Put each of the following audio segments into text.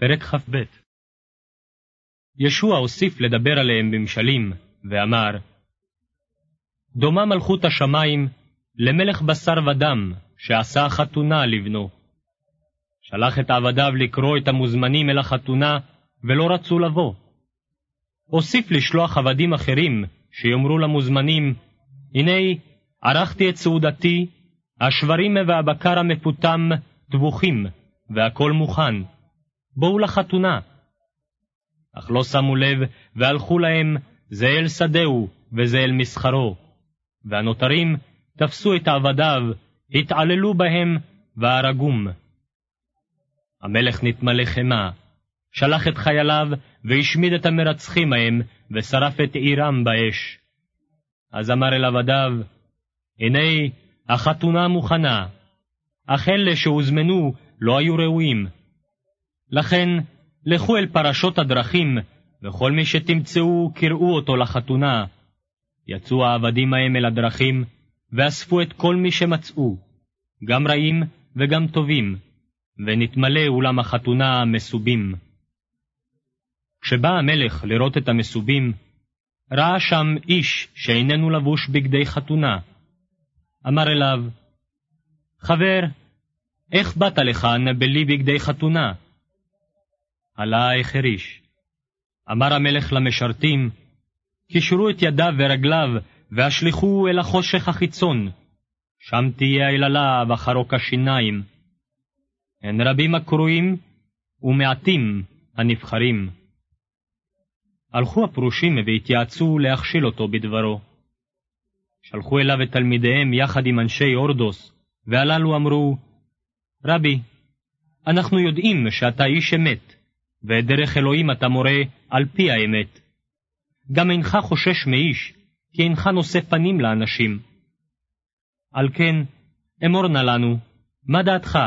פרק כ"ב ישוע הוסיף לדבר עליהם במשלים, ואמר, דומה מלכות השמיים למלך בשר ודם, שעשה חתונה לבנו. שלח את עבדיו לקרוא את המוזמנים אל החתונה, ולא רצו לבוא. הוסיף לשלוח עבדים אחרים, שיאמרו למוזמנים, הנה, ערכתי את סעודתי, השברים והבקר המפותם טבוחים, והכל מוכן. בואו לחתונה. אך לא שמו לב, והלכו להם, זה אל שדהו, וזה אל מסחרו. והנותרים תפסו את עבדיו, התעללו בהם, והרגום. המלך נתמלא חמא, שלח את חייליו, והשמיד את המרצחים ההם, ושרף את עירם באש. אז אמר אל עבדיו, הנה, החתונה מוכנה, אך אלה שהוזמנו לא היו ראויים. לכן, לכו אל פרשות הדרכים, וכל מי שתמצאו, קראו אותו לחתונה. יצאו העבדים ההם אל הדרכים, ואספו את כל מי שמצאו, גם רעים וגם טובים, ונתמלא אולם החתונה מסובים. כשבא המלך לראות את המסובים, ראה שם איש שאיננו לבוש בגדי חתונה. אמר אליו, חבר, איך באת לכאן בלי בגדי חתונה? עלה החריש. אמר המלך למשרתים, קישרו את ידיו ורגליו, והשליכוהו אל החושך החיצון. שם תהיה היללה וחרוק השיניים. הן רבים הקרואים, ומעטים הנבחרים. הלכו הפרושים והתייעצו להכשיל אותו בדברו. שלחו אליו את תלמידיהם יחד עם אנשי אורדוס, והללו אמרו, רבי, אנחנו יודעים שאתה איש אמת, ואת דרך אלוהים אתה מורה על פי האמת. גם אינך חושש מאיש, כי אינך נושא פנים לאנשים. על כן, אמור נא לנו, מה דעתך?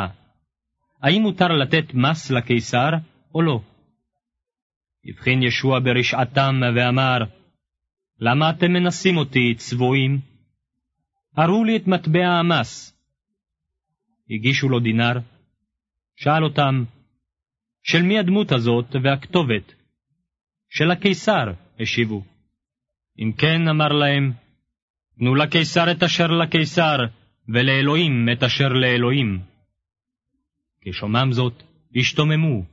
האם מותר לתת מס לקיסר או לא? הבחין ישוע ברשעתם ואמר, למה אתם מנסים אותי, צבועים? הראו לי את מטבע המס. הגישו לו דינר, שאל אותם, של מי הדמות הזאת והכתובת? של הקיסר, השיבו. אם כן, אמר להם, תנו לקיסר את אשר לקיסר, ולאלוהים את אשר לאלוהים. כשומעם זאת, השתוממו,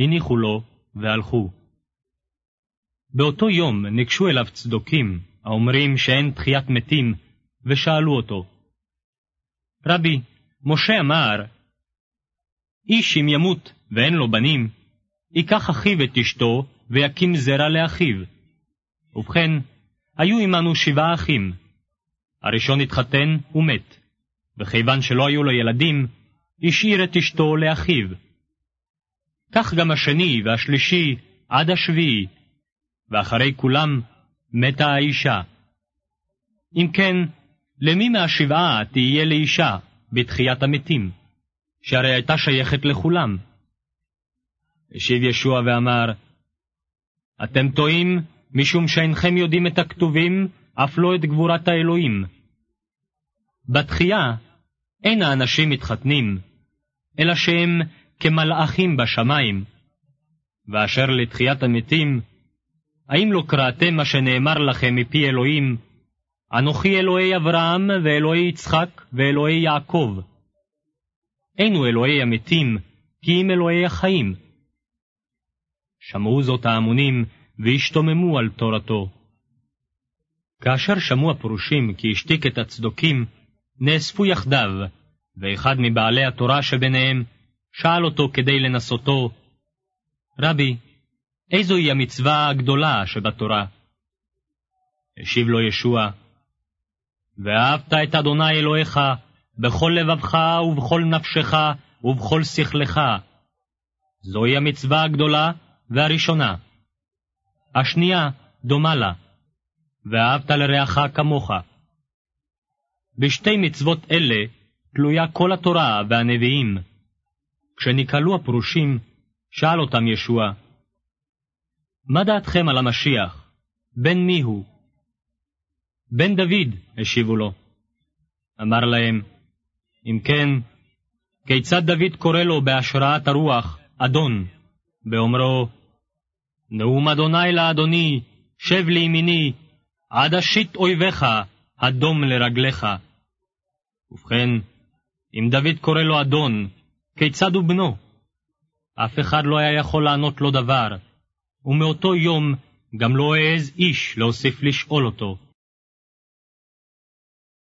הניחו לו, והלכו. באותו יום ניגשו אליו צדוקים, האומרים שאין תחיית מתים, ושאלו אותו, רבי, משה אמר, איש אם ימות ואין לו בנים, ייקח אחיו את אשתו ויקים זרע לאחיו. ובכן, היו עמנו שבעה אחים. הראשון התחתן ומת, וכיוון שלא היו לו ילדים, השאיר את אשתו לאחיו. כך גם השני והשלישי עד השביעי, ואחרי כולם מתה האישה. אם כן, למי מהשבעה תהיה לאישה בתחיית המתים? שהרי הייתה שייכת לכולם. השיב ישוע ואמר, אתם טועים משום שאינכם יודעים את הכתובים, אף לא את גבורת האלוהים. בתחייה אין האנשים מתחתנים, אלא שהם כמלאכים בשמיים. ואשר לתחיית המתים, האם לא קראתם מה שנאמר לכם מפי אלוהים, אנוכי אלוהי אברהם ואלוהי יצחק ואלוהי יעקב. אינו אלוהי המתים, כי אם אלוהי החיים. שמעו זאת ההמונים, והשתוממו על תורתו. כאשר שמעו הפרושים כי השתיק את הצדוקים, נאספו יחדיו, ואחד מבעלי התורה שביניהם שאל אותו כדי לנסותו, רבי, איזוהי המצווה הגדולה שבתורה? השיב לו ישוע, ואהבת את אדוני אלוהיך בכל לבבך ובכל נפשך ובכל שכלך. זוהי המצווה הגדולה והראשונה. השנייה דומה לה, ואהבת לרעך כמוך. בשתי מצוות אלה תלויה כל התורה והנביאים. כשנקהלו הפרושים, שאל אותם ישוע, מה דעתכם על המשיח? בן מי הוא? בן דוד, השיבו לו. אמר להם, אם כן, כיצד דוד קורא לו בהשראת הרוח, אדון, באומרו, נאום אדוני לאדוני, שב לימיני, עד אשית אויביך, הדום לרגליך. ובכן, אם דוד קורא לו אדון, כיצד הוא בנו? אף אחד לא היה יכול לענות לו דבר, ומאותו יום גם לא העז איש להוסיף לשאול אותו.